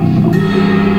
Música